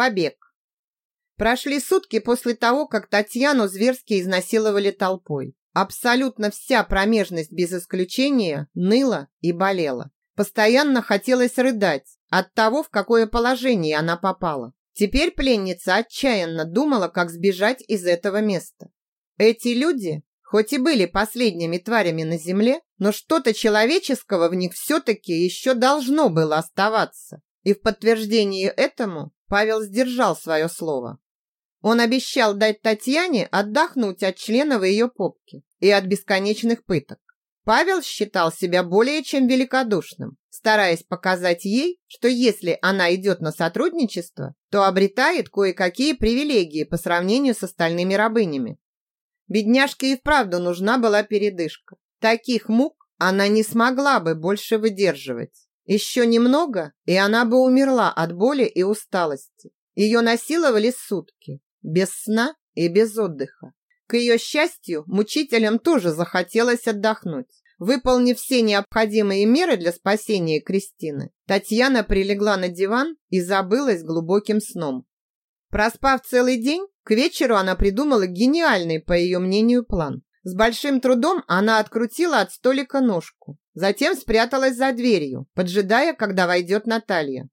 Побег. Прошли сутки после того, как Татьяну зверски изнасиловали толпой. Абсолютно вся промежность без исключения ныла и болела. Постоянно хотелось рыдать от того, в какое положение она попала. Теперь пленница отчаянно думала, как сбежать из этого места. Эти люди, хоть и были последними тварями на земле, но что-то человеческого в них все-таки еще должно было оставаться. И в подтверждение этому Павел сдержал свое слово. Он обещал дать Татьяне отдохнуть от членов ее попки и от бесконечных пыток. Павел считал себя более чем великодушным, стараясь показать ей, что если она идет на сотрудничество, то обретает кое-какие привилегии по сравнению с остальными рабынями. Бедняжке и вправду нужна была передышка. Таких мук она не смогла бы больше выдерживать. Еще немного, и она бы умерла от боли и усталости. Ее насиловали сутки, без сна и без отдыха. К ее счастью, мучителям тоже захотелось отдохнуть. Выполнив все необходимые меры для спасения Кристины, Татьяна прилегла на диван и забылась глубоким сном. Проспав целый день, к вечеру она придумала гениальный, по ее мнению, план. С большим трудом она открутила от столика ножку, затем спряталась за дверью, поджидая, когда войдет Наталья.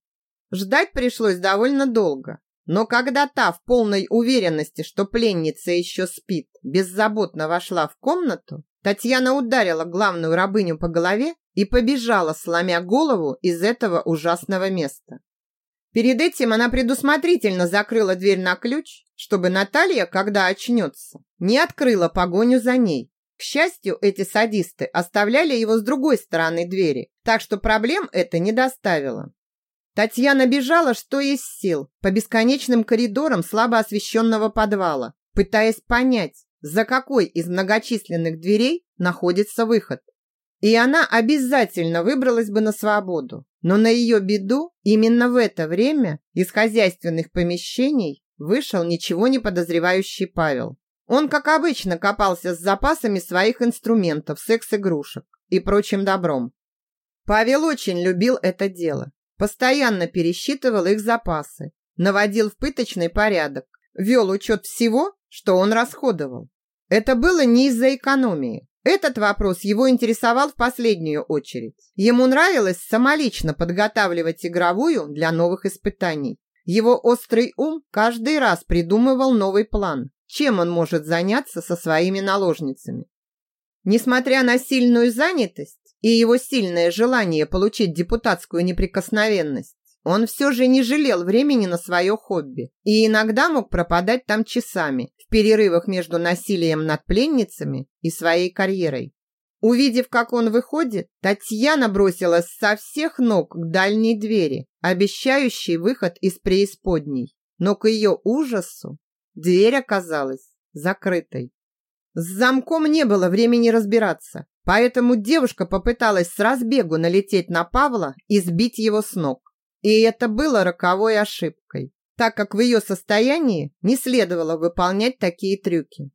Ждать пришлось довольно долго, но когда та в полной уверенности, что пленница еще спит, беззаботно вошла в комнату, Татьяна ударила главную рабыню по голове и побежала, сломя голову из этого ужасного места. Перед этим она предусмотрительно закрыла дверь на ключ, чтобы Наталья, когда очнется, не открыла погоню за ней. К счастью, эти садисты оставляли его с другой стороны двери, так что проблем это не доставило. Татьяна бежала, что есть сил, по бесконечным коридорам слабо освещенного подвала, пытаясь понять, за какой из многочисленных дверей находится выход. И она обязательно выбралась бы на свободу. Но на ее беду именно в это время из хозяйственных помещений вышел ничего не подозревающий Павел. Он, как обычно, копался с запасами своих инструментов, секс-игрушек и прочим добром. Павел очень любил это дело Постоянно пересчитывал их запасы, наводил в пыточный порядок, вел учет всего, что он расходовал. Это было не из-за экономии. Этот вопрос его интересовал в последнюю очередь. Ему нравилось самолично подготавливать игровую для новых испытаний. Его острый ум каждый раз придумывал новый план, чем он может заняться со своими наложницами. Несмотря на сильную занятость, и его сильное желание получить депутатскую неприкосновенность, он все же не жалел времени на свое хобби и иногда мог пропадать там часами в перерывах между насилием над пленницами и своей карьерой. Увидев, как он выходит, Татьяна бросилась со всех ног к дальней двери, обещающей выход из преисподней. Но к ее ужасу дверь оказалась закрытой. С замком не было времени разбираться. Поэтому девушка попыталась с разбегу налететь на Павла и сбить его с ног. И это было роковой ошибкой, так как в ее состоянии не следовало выполнять такие трюки.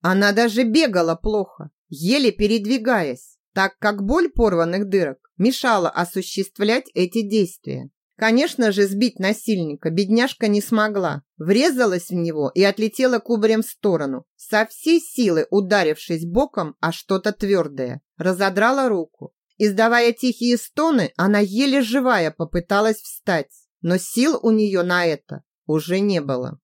Она даже бегала плохо, еле передвигаясь, так как боль порванных дырок мешала осуществлять эти действия. Конечно же, сбить насильника бедняжка не смогла. Врезалась в него и отлетела кубарем в сторону, со всей силы ударившись боком о что-то твердое. Разодрала руку. Издавая тихие стоны, она еле живая попыталась встать, но сил у нее на это уже не было.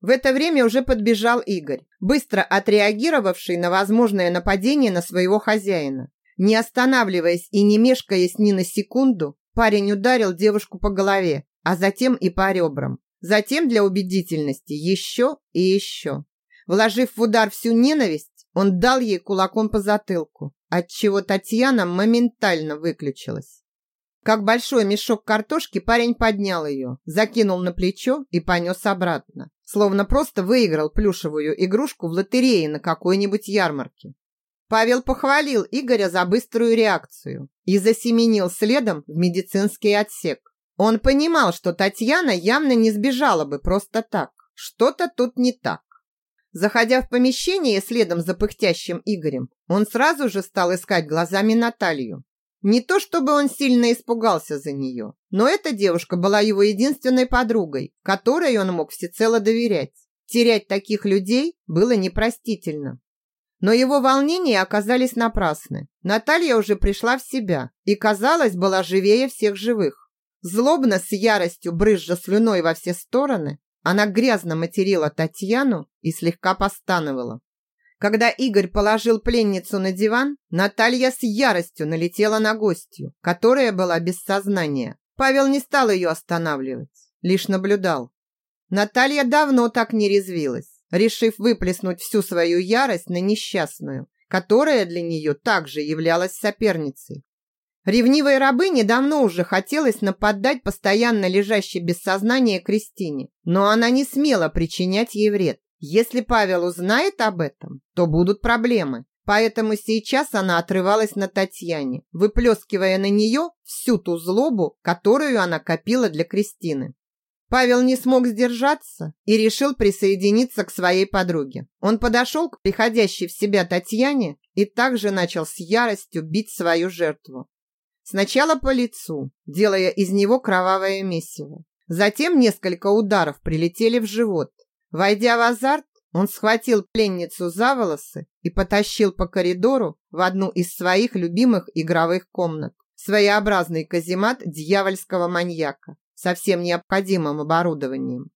В это время уже подбежал Игорь, быстро отреагировавший на возможное нападение на своего хозяина. Не останавливаясь и не мешкаясь ни на секунду, Парень ударил девушку по голове, а затем и по ребрам. Затем для убедительности еще и еще. Вложив в удар всю ненависть, он дал ей кулаком по затылку, отчего Татьяна моментально выключилась. Как большой мешок картошки парень поднял ее, закинул на плечо и понес обратно, словно просто выиграл плюшевую игрушку в лотерее на какой-нибудь ярмарке. Павел похвалил Игоря за быструю реакцию и засеменил следом в медицинский отсек. Он понимал, что Татьяна явно не сбежала бы просто так. Что-то тут не так. Заходя в помещение следом за пыхтящим Игорем, он сразу же стал искать глазами Наталью. Не то чтобы он сильно испугался за нее, но эта девушка была его единственной подругой, которой он мог всецело доверять. Терять таких людей было непростительно. Но его волнения оказались напрасны. Наталья уже пришла в себя и, казалось, была живее всех живых. Злобно, с яростью, брызжа слюной во все стороны, она грязно материла Татьяну и слегка постановала. Когда Игорь положил пленницу на диван, Наталья с яростью налетела на гостью, которая была без сознания. Павел не стал ее останавливать, лишь наблюдал. Наталья давно так не резвилась, решив выплеснуть всю свою ярость на несчастную, которая для нее также являлась соперницей. Ревнивой рабыне давно уже хотелось нападать постоянно лежащей без сознания Кристине, но она не смела причинять ей вред. Если Павел узнает об этом, то будут проблемы. Поэтому сейчас она отрывалась на Татьяне, выплескивая на нее всю ту злобу, которую она копила для Кристины. Павел не смог сдержаться и решил присоединиться к своей подруге. Он подошел к приходящей в себя Татьяне и также начал с яростью бить свою жертву. Сначала по лицу, делая из него кровавое месиво. Затем несколько ударов прилетели в живот. Войдя в азарт, он схватил пленницу за волосы и потащил по коридору в одну из своих любимых игровых комнат. Своеобразный каземат дьявольского маньяка со всем необходимым оборудованием.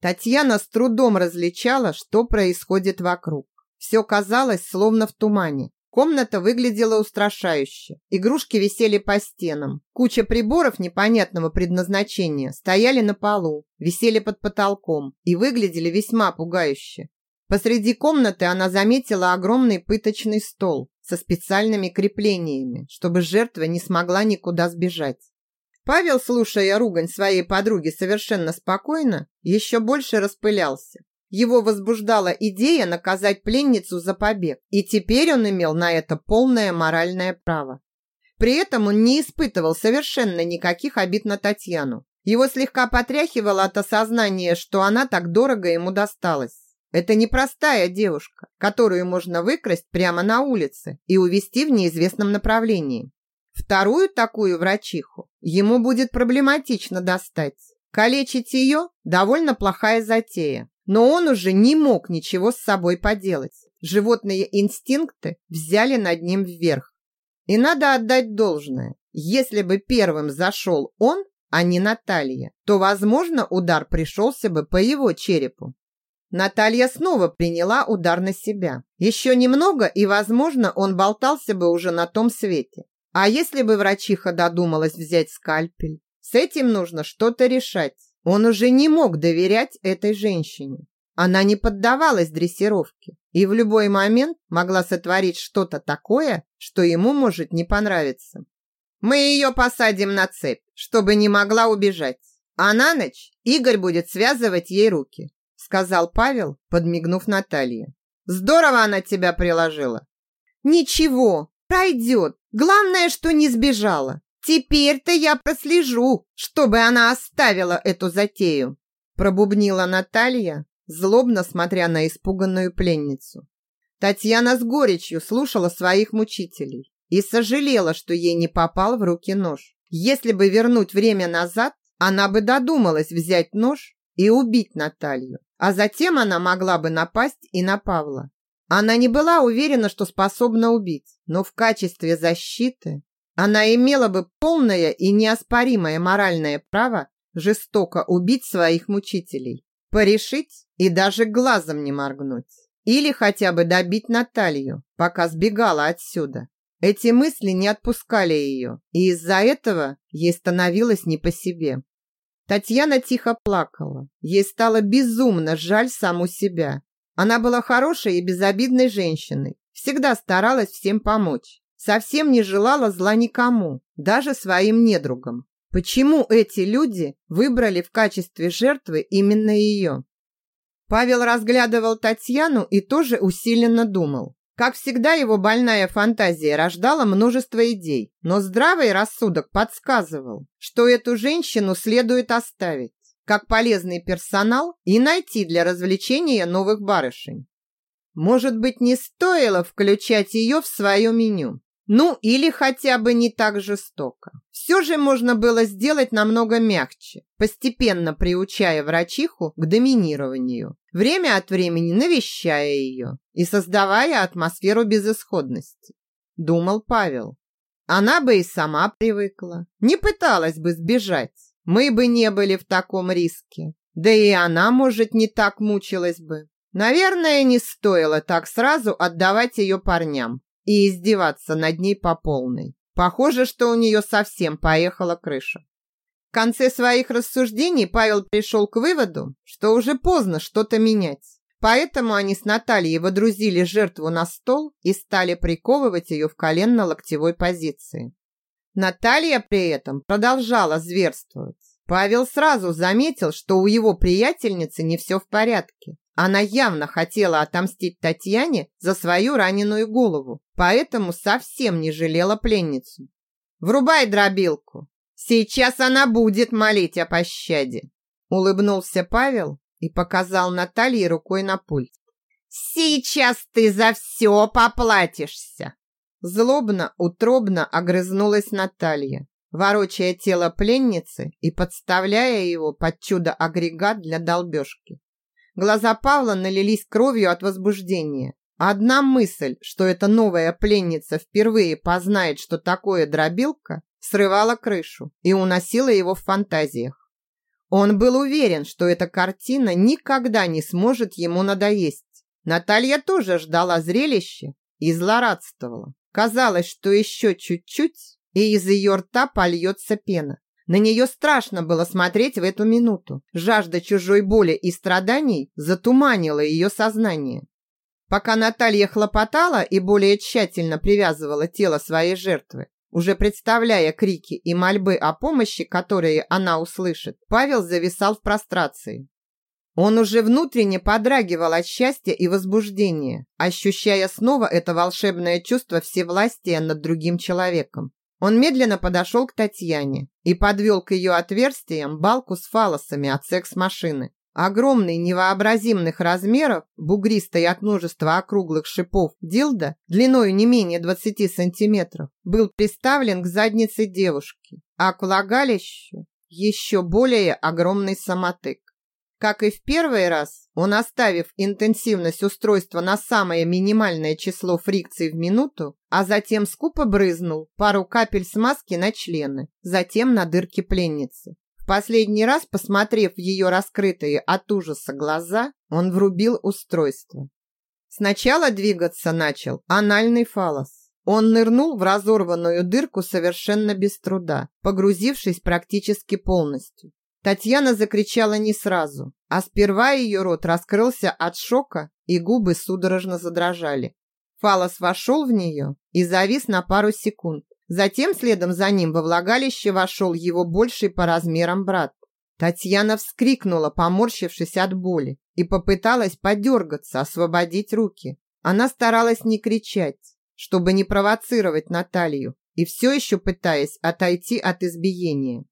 Татьяна с трудом различала, что происходит вокруг. Все казалось словно в тумане. Комната выглядела устрашающе. Игрушки висели по стенам. Куча приборов непонятного предназначения стояли на полу, висели под потолком и выглядели весьма пугающе. Посреди комнаты она заметила огромный пыточный стол со специальными креплениями, чтобы жертва не смогла никуда сбежать. Павел, слушая ругань своей подруги совершенно спокойно, еще больше распылялся. Его возбуждала идея наказать пленницу за побег, и теперь он имел на это полное моральное право. При этом он не испытывал совершенно никаких обид на Татьяну. Его слегка потряхивало от осознания, что она так дорого ему досталась. Это непростая девушка, которую можно выкрасть прямо на улице и увезти в неизвестном направлении. Вторую такую врачиху ему будет проблематично достать. Калечить ее – довольно плохая затея. Но он уже не мог ничего с собой поделать. Животные инстинкты взяли над ним вверх. И надо отдать должное. Если бы первым зашел он, а не Наталья, то, возможно, удар пришелся бы по его черепу. Наталья снова приняла удар на себя. Еще немного, и, возможно, он болтался бы уже на том свете. А если бы врачиха додумалась взять скальпель? С этим нужно что-то решать. Он уже не мог доверять этой женщине. Она не поддавалась дрессировке и в любой момент могла сотворить что-то такое, что ему может не понравиться. Мы ее посадим на цепь, чтобы не могла убежать. А на ночь Игорь будет связывать ей руки, сказал Павел, подмигнув Наталье. Здорово она тебя приложила. Ничего, пройдет. Главное, что не сбежала. Теперь-то я прослежу, чтобы она оставила эту затею, пробубнила Наталья, злобно смотря на испуганную пленницу. Татьяна с горечью слушала своих мучителей и сожалела, что ей не попал в руки нож. Если бы вернуть время назад, она бы додумалась взять нож и убить Наталью, а затем она могла бы напасть и на Павла. Она не была уверена, что способна убить, но в качестве защиты она имела бы полное и неоспоримое моральное право жестоко убить своих мучителей, порешить и даже глазом не моргнуть. Или хотя бы добить Наталью, пока сбегала отсюда. Эти мысли не отпускали ее, и из-за этого ей становилось не по себе. Татьяна тихо плакала. Ей стало безумно жаль саму себя. Она была хорошей и безобидной женщиной, всегда старалась всем помочь, совсем не желала зла никому, даже своим недругам. Почему эти люди выбрали в качестве жертвы именно ее? Павел разглядывал Татьяну и тоже усиленно думал. Как всегда, его больная фантазия рождала множество идей, но здравый рассудок подсказывал, что эту женщину следует оставить как полезный персонал и найти для развлечения новых барышень. Может быть, не стоило включать ее в свое меню. Ну, или хотя бы не так жестоко. Все же можно было сделать намного мягче, постепенно приучая врачиху к доминированию, время от времени навещая ее и создавая атмосферу безысходности. Думал Павел. Она бы и сама привыкла, не пыталась бы сбежать. Мы бы не были в таком риске. Да и она, может, не так мучилась бы. Наверное, не стоило так сразу отдавать ее парням и издеваться над ней по полной. Похоже, что у нее совсем поехала крыша. В конце своих рассуждений Павел пришел к выводу, что уже поздно что-то менять. Поэтому они с Натальей водрузили жертву на стол и стали приковывать ее в коленно-локтевой позиции. Наталья при этом продолжала зверствовать. Павел сразу заметил, что у его приятельницы не все в порядке. Она явно хотела отомстить Татьяне за свою раненую голову, поэтому совсем не жалела пленницу. «Врубай дробилку! Сейчас она будет молить о пощаде!» Улыбнулся Павел и показал Наталье рукой на пульт. «Сейчас ты за все поплатишься!» Злобно, утробно огрызнулась Наталья, ворочая тело пленницы и подставляя его под чудо-агрегат для долбежки. Глаза Павла налились кровью от возбуждения. Одна мысль, что эта новая пленница впервые познает, что такое дробилка, срывала крышу и уносила его в фантазиях. Он был уверен, что эта картина никогда не сможет ему надоесть. Наталья тоже ждала зрелища и злорадствовала. Казалось, что еще чуть-чуть, и из ее рта польется пена. На нее страшно было смотреть в эту минуту. Жажда чужой боли и страданий затуманила ее сознание. Пока Наталья хлопотала и более тщательно привязывала тело своей жертвы, уже представляя крики и мольбы о помощи, которые она услышит, Павел зависал в прострации. Он уже внутренне подрагивал от счастья и возбуждения, ощущая снова это волшебное чувство всевластия над другим человеком. Он медленно подошел к Татьяне и подвел к ее отверстиям балку с фалосами от секс-машины. Огромный, невообразимых размеров, бугристый от множества округлых шипов дилда, длиной не менее 20 сантиметров, был приставлен к заднице девушки, а к влагалищу еще более огромный самотык. Как и в первый раз, он, оставив интенсивность устройства на самое минимальное число фрикций в минуту, а затем скупо брызнул пару капель смазки на члены, затем на дырки пленницы. В последний раз, посмотрев ее раскрытые от ужаса глаза, он врубил устройство. Сначала двигаться начал анальный фалос. Он нырнул в разорванную дырку совершенно без труда, погрузившись практически полностью. Татьяна закричала не сразу, а сперва ее рот раскрылся от шока, и губы судорожно задрожали. Фалос вошел в нее и завис на пару секунд. Затем следом за ним во влагалище вошел его больший по размерам брат. Татьяна вскрикнула, поморщившись от боли, и попыталась подергаться, освободить руки. Она старалась не кричать, чтобы не провоцировать Наталью, и все еще пытаясь отойти от избиения.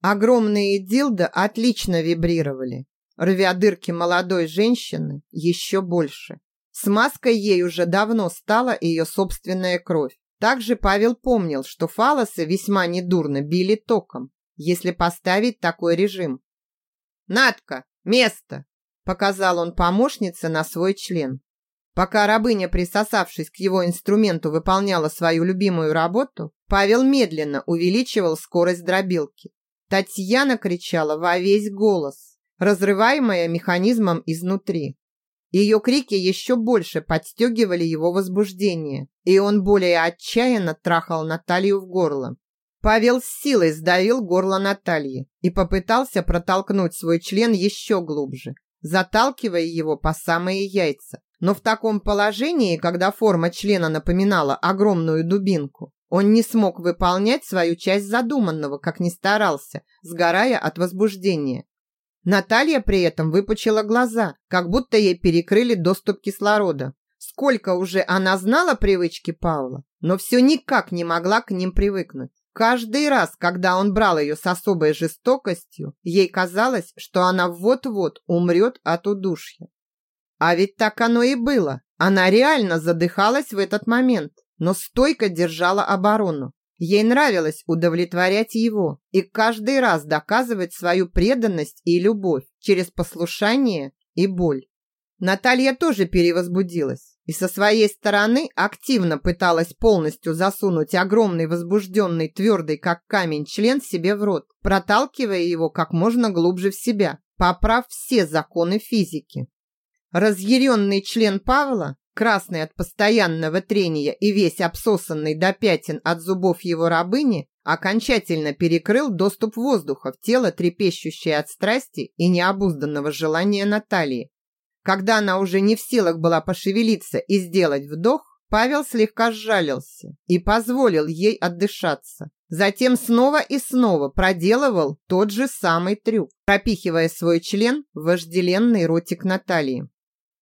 Огромные дилды отлично вибрировали, рвя дырки молодой женщины еще больше. Смазкой ей уже давно стала ее собственная кровь. Также Павел помнил, что фалосы весьма недурно били током, если поставить такой режим. «Надка, место!» – показал он помощнице на свой член. Пока рабыня, присосавшись к его инструменту, выполняла свою любимую работу, Павел медленно увеличивал скорость дробилки. Татьяна кричала во весь голос, разрываемая механизмом изнутри. Ее крики еще больше подстегивали его возбуждение, и он более отчаянно трахал Наталью в горло. Павел с силой сдавил горло Натальи и попытался протолкнуть свой член еще глубже, заталкивая его по самые яйца. Но в таком положении, когда форма члена напоминала огромную дубинку, он не смог выполнять свою часть задуманного, как ни старался, сгорая от возбуждения. Наталья при этом выпучила глаза, как будто ей перекрыли доступ кислорода. Сколько уже она знала привычки Павла, но все никак не могла к ним привыкнуть. Каждый раз, когда он брал ее с особой жестокостью, ей казалось, что она вот-вот умрет от удушья. А ведь так оно и было. Она реально задыхалась в этот момент. Но стойко держала оборону. Ей нравилось удовлетворять его и каждый раз доказывать свою преданность и любовь через послушание и боль. Наталья тоже перевозбудилась и со своей стороны активно пыталась полностью засунуть огромный возбужденный твердый как камень член себе в рот, проталкивая его как можно глубже в себя, поправ все законы физики. Разъяренный член Павла красный от постоянного трения и весь обсосанный до пятен от зубов его рабыни, окончательно перекрыл доступ воздуха в тело, трепещущее от страсти и необузданного желания Натальи. Когда она уже не в силах была пошевелиться и сделать вдох, Павел слегка сжалился и позволил ей отдышаться. Затем снова и снова проделывал тот же самый трюк, пропихивая свой член в вожделенный ротик Натальи.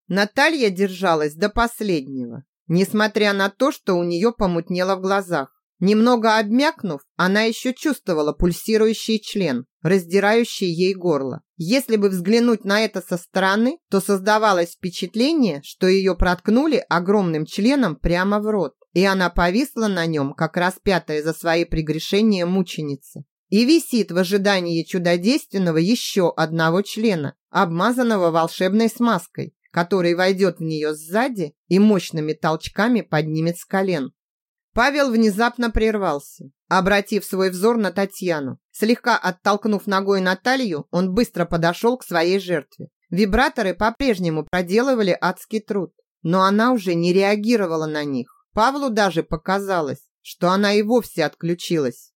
Наталья держалась до последнего, несмотря на то, что у нее помутнело в глазах. Немного обмякнув, она еще чувствовала пульсирующий член, раздирающий ей горло. Если бы взглянуть на это со стороны, то создавалось впечатление, что ее проткнули огромным членом прямо в рот, и она повисла на нем, как распятая за свои прегрешения мученица. И висит в ожидании чудодейственного еще одного члена, обмазанного волшебной смазкой, который войдет в нее сзади и мощными толчками поднимет с колен. Павел внезапно прервался, обратив свой взор на Татьяну. Слегка оттолкнув ногой Наталью, он быстро подошел к своей жертве. Вибраторы по-прежнему проделывали адский труд, но она уже не реагировала на них. Павлу даже показалось, что она и вовсе отключилась.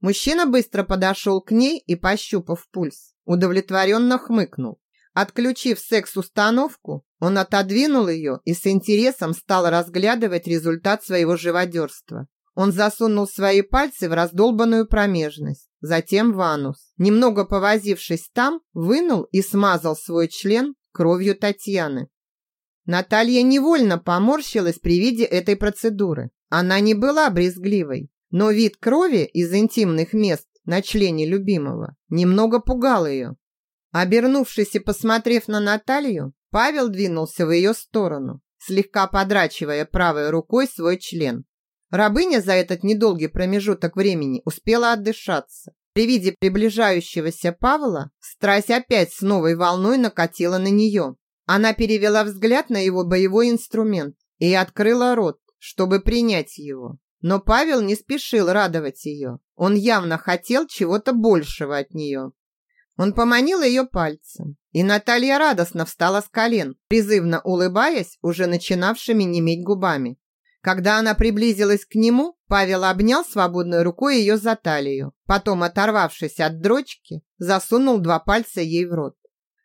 Мужчина быстро подошел к ней и, пощупав пульс, удовлетворенно хмыкнул. Отключив секс-установку, он отодвинул ее и с интересом стал разглядывать результат своего живодерства. Он засунул свои пальцы в раздолбанную промежность, затем в анус. Немного повозившись там, вынул и смазал свой член кровью Татьяны. Наталья невольно поморщилась при виде этой процедуры. Она не была брезгливой, но вид крови из интимных мест на члене любимого немного пугал ее. Обернувшись и посмотрев на Наталью, Павел двинулся в ее сторону, слегка подрачивая правой рукой свой член. Рабыня за этот недолгий промежуток времени успела отдышаться. При виде приближающегося Павла страсть опять с новой волной накатила на нее. Она перевела взгляд на его боевой инструмент и открыла рот, чтобы принять его. Но Павел не спешил радовать ее. Он явно хотел чего-то большего от нее. Он поманил ее пальцем, и Наталья радостно встала с колен, призывно улыбаясь уже начинавшими неметь губами. Когда она приблизилась к нему, Павел обнял свободной рукой ее за талию, потом, оторвавшись от дрочки, засунул два пальца ей в рот.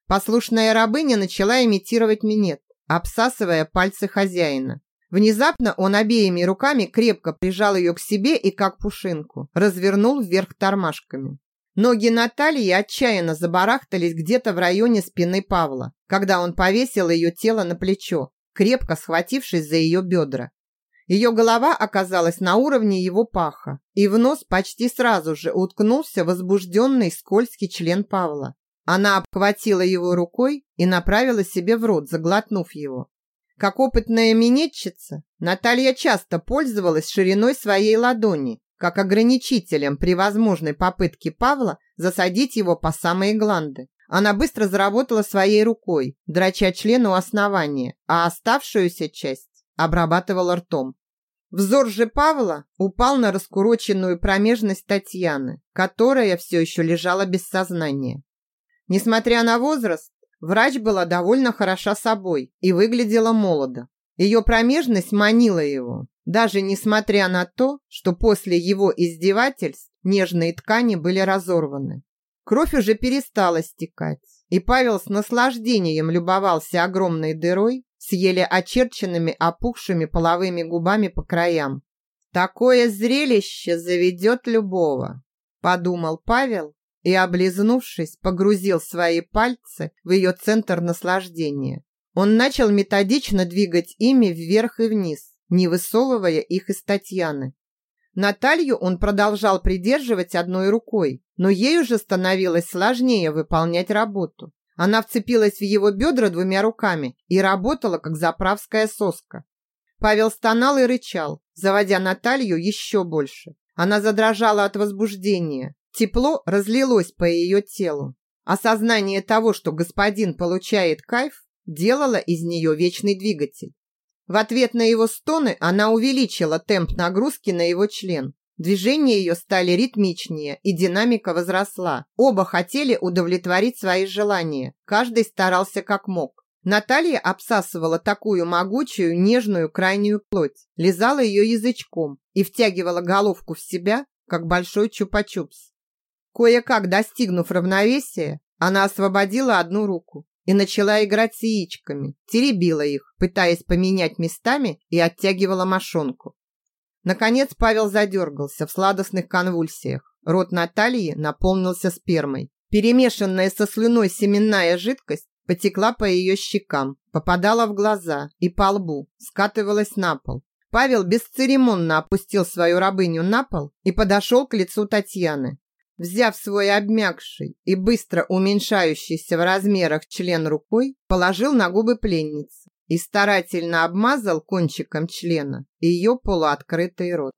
Послушная рабыня начала имитировать минет, обсасывая пальцы хозяина. Внезапно он обеими руками крепко прижал ее к себе и, как пушинку, развернул вверх тормашками. Ноги Натальи отчаянно забарахтались где-то в районе спины Павла, когда он повесил ее тело на плечо, крепко схватившись за ее бедра. Ее голова оказалась на уровне его паха, и в нос почти сразу же уткнулся возбужденный скользкий член Павла. Она обхватила его рукой и направила себе в рот, заглотнув его. Как опытная минетчица, Наталья часто пользовалась шириной своей ладони как ограничителем при возможной попытке Павла засадить его по самые гланды. Она быстро заработала своей рукой, драча члену основания, а оставшуюся часть обрабатывала ртом. Взор же Павла упал на раскуроченную промежность Татьяны, которая все еще лежала без сознания. Несмотря на возраст, врач была довольно хороша собой и выглядела молодо. Ее промежность манила его, даже несмотря на то, что после его издевательств нежные ткани были разорваны. Кровь уже перестала стекать, и Павел с наслаждением любовался огромной дырой с еле очерченными опухшими половыми губами по краям. «Такое зрелище заведет любого», – подумал Павел и, облизнувшись, погрузил свои пальцы в ее центр наслаждения. Он начал методично двигать ими вверх и вниз, не высовывая их из Татьяны. Наталью он продолжал придерживать одной рукой, но ей уже становилось сложнее выполнять работу. Она вцепилась в его бедра двумя руками и работала, как заправская соска. Павел стонал и рычал, заводя Наталью еще больше. Она задрожала от возбуждения. Тепло разлилось по ее телу. Осознание того, что господин получает кайф, делало из нее вечный двигатель. В ответ на его стоны она увеличила темп нагрузки на его член. Движения ее стали ритмичнее, и динамика возросла. Оба хотели удовлетворить свои желания. Каждый старался как мог. Наталья обсасывала такую могучую, нежную, крайнюю плоть, лизала ее язычком и втягивала головку в себя, как большой чупа-чупс. Кое-как достигнув равновесия, она освободила одну руку и начала играть с яичками, теребила их, пытаясь поменять местами и оттягивала мошонку. Наконец Павел задергался в сладостных конвульсиях. Рот Натальи наполнился спермой. Перемешанная со слюной семенная жидкость потекла по ее щекам, попадала в глаза и по лбу, скатывалась на пол. Павел бесцеремонно опустил свою рабыню на пол и подошел к лицу Татьяны. Взяв свой обмякший и быстро уменьшающийся в размерах член рукой, положил на губы пленницы и старательно обмазал кончиком члена ее полуоткрытый рот.